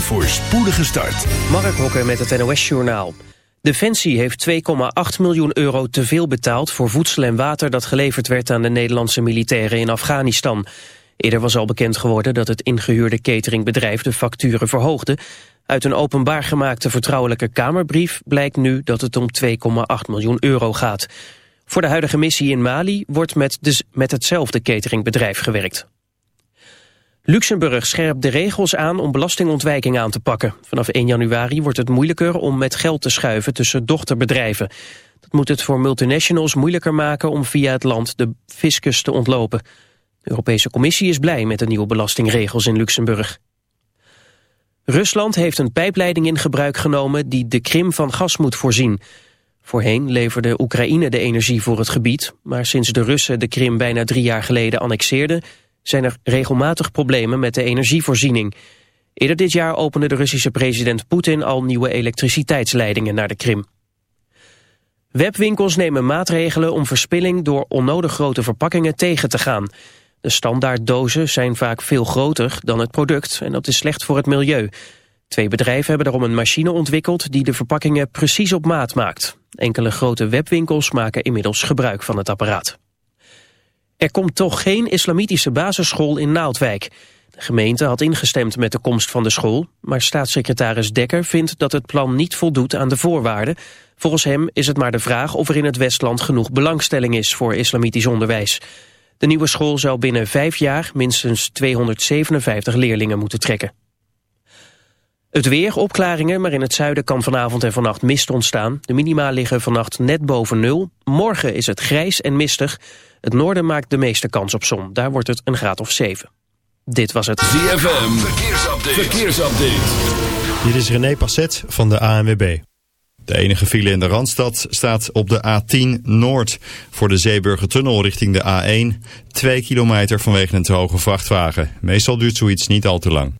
een voorspoedige start. Mark Hokker met het NOS Journaal. Defensie heeft 2,8 miljoen euro te veel betaald voor voedsel en water dat geleverd werd aan de Nederlandse militairen in Afghanistan. Eerder was al bekend geworden dat het ingehuurde cateringbedrijf de facturen verhoogde. Uit een openbaar gemaakte vertrouwelijke kamerbrief blijkt nu dat het om 2,8 miljoen euro gaat. Voor de huidige missie in Mali wordt met, dus met hetzelfde cateringbedrijf gewerkt. Luxemburg scherpt de regels aan om belastingontwijking aan te pakken. Vanaf 1 januari wordt het moeilijker om met geld te schuiven tussen dochterbedrijven. Dat moet het voor multinationals moeilijker maken om via het land de fiscus te ontlopen. De Europese Commissie is blij met de nieuwe belastingregels in Luxemburg. Rusland heeft een pijpleiding in gebruik genomen die de Krim van gas moet voorzien. Voorheen leverde Oekraïne de energie voor het gebied, maar sinds de Russen de Krim bijna drie jaar geleden annexeerden, zijn er regelmatig problemen met de energievoorziening. Eerder dit jaar opende de Russische president Poetin al nieuwe elektriciteitsleidingen naar de Krim. Webwinkels nemen maatregelen om verspilling door onnodig grote verpakkingen tegen te gaan. De standaarddozen zijn vaak veel groter dan het product en dat is slecht voor het milieu. Twee bedrijven hebben daarom een machine ontwikkeld die de verpakkingen precies op maat maakt. Enkele grote webwinkels maken inmiddels gebruik van het apparaat. Er komt toch geen islamitische basisschool in Naaldwijk. De gemeente had ingestemd met de komst van de school, maar staatssecretaris Dekker vindt dat het plan niet voldoet aan de voorwaarden. Volgens hem is het maar de vraag of er in het Westland genoeg belangstelling is voor islamitisch onderwijs. De nieuwe school zou binnen vijf jaar minstens 257 leerlingen moeten trekken. Het weer, opklaringen, maar in het zuiden kan vanavond en vannacht mist ontstaan. De minima liggen vannacht net boven nul. Morgen is het grijs en mistig. Het noorden maakt de meeste kans op zon. Daar wordt het een graad of 7. Dit was het ZFM, verkeersupdate. verkeersupdate. Dit is René Passet van de ANWB. De enige file in de Randstad staat op de A10 Noord voor de Zeeburgertunnel richting de A1. 2 kilometer vanwege een te hoge vrachtwagen. Meestal duurt zoiets niet al te lang.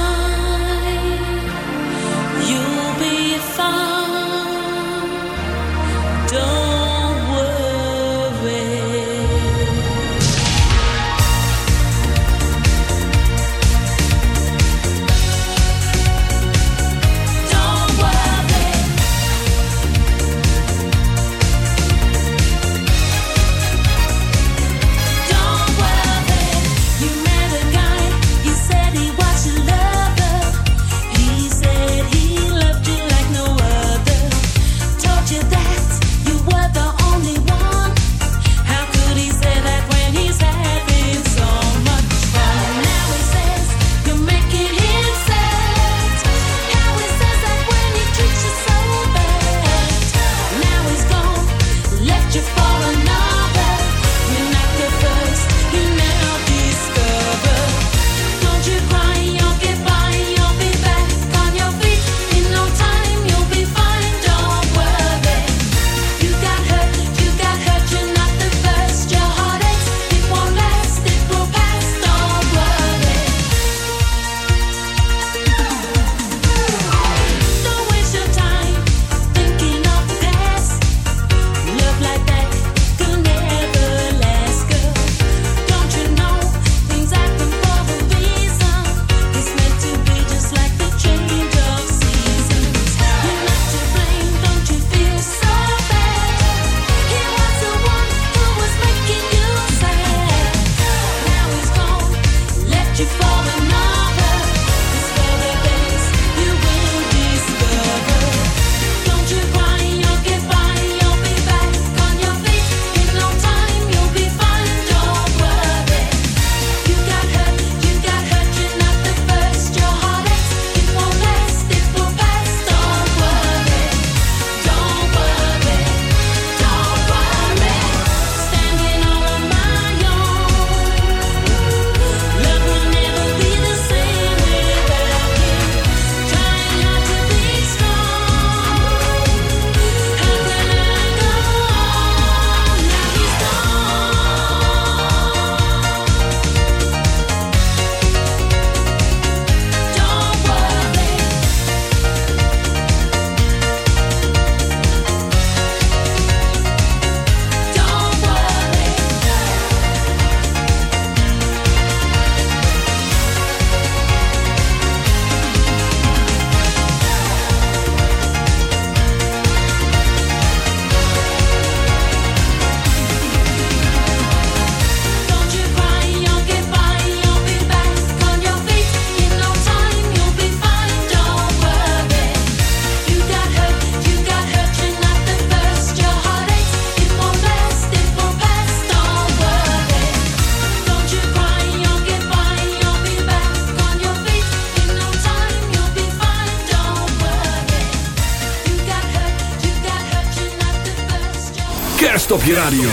je radio.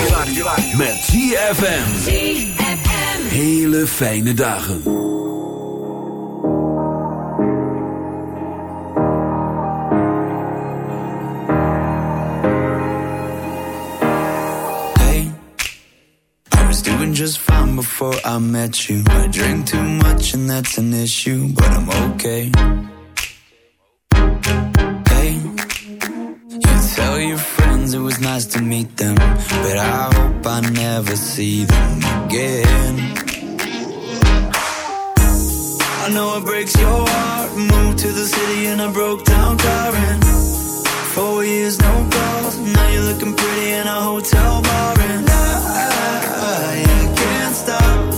Met ZFM. Hele fijne dagen. Hey, I was doing just fine before I met you. I know it breaks your heart. Moved to the city in a broke down car. And four years, no calls. Now you're looking pretty in a hotel bar. And I, I, I can't stop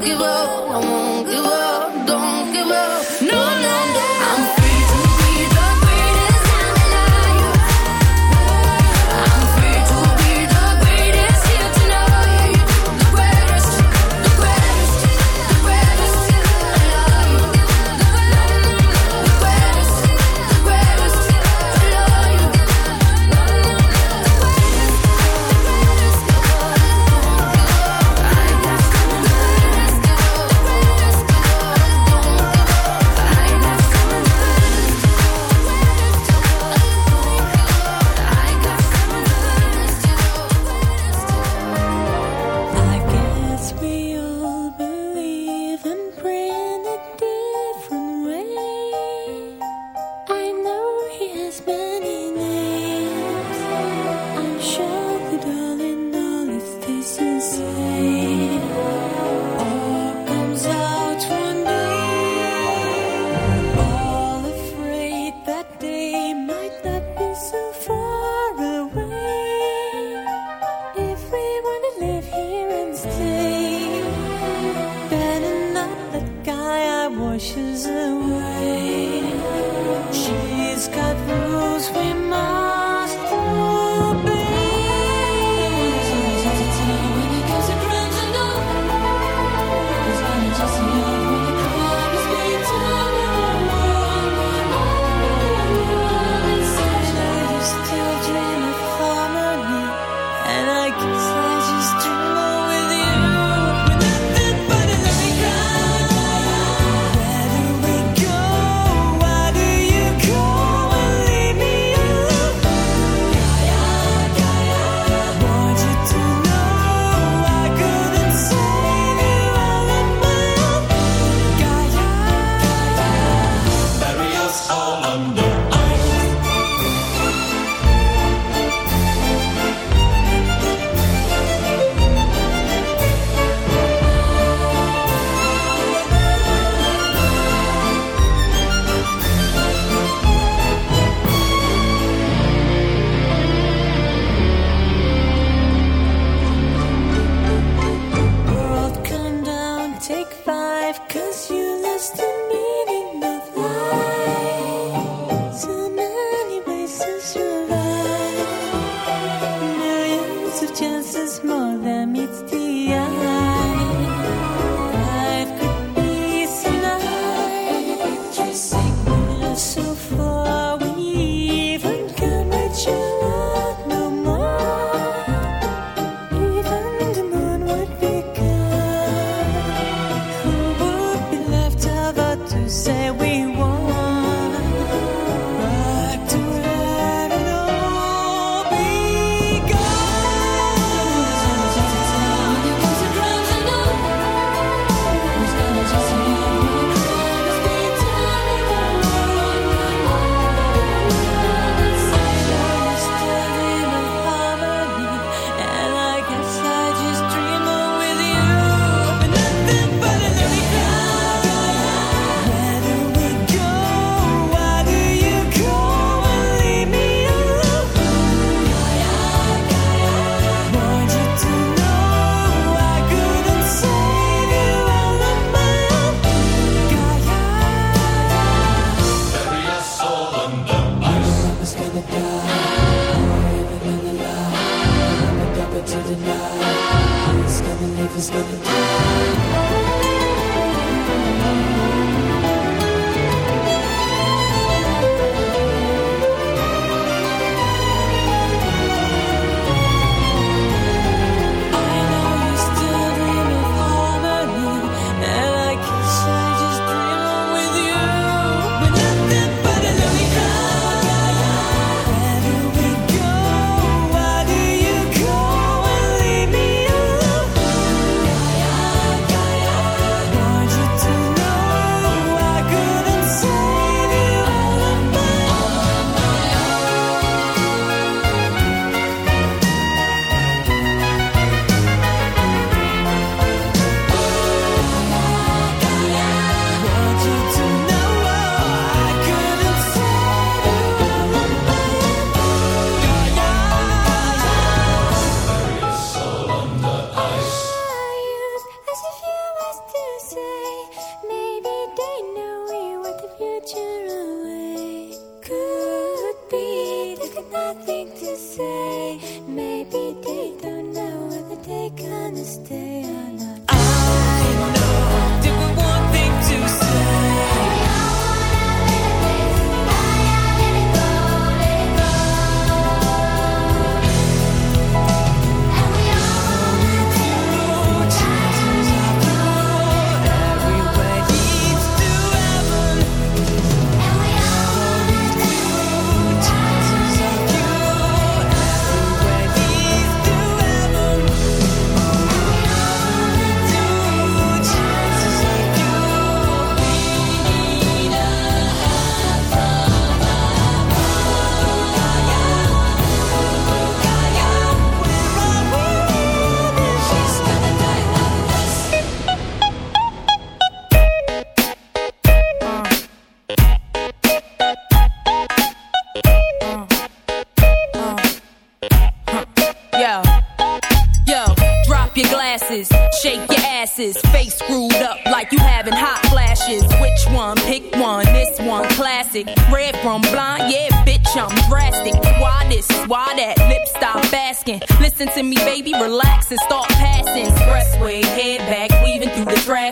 give up.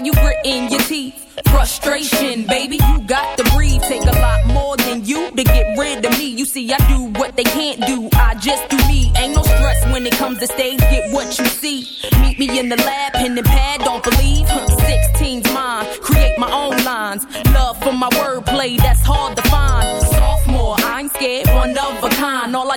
why you gritting your teeth? Frustration, baby, you got to breathe. Take a lot more than you to get rid of me. You see, I do what they can't do. I just do me. Ain't no stress when it comes to stage. Get what you see. Meet me in the lab, pen and pad. Don't believe. Huh, 16's mine. Create my own lines. Love for my wordplay, that's hard to find. Sophomore, I ain't scared, one of a kind. All I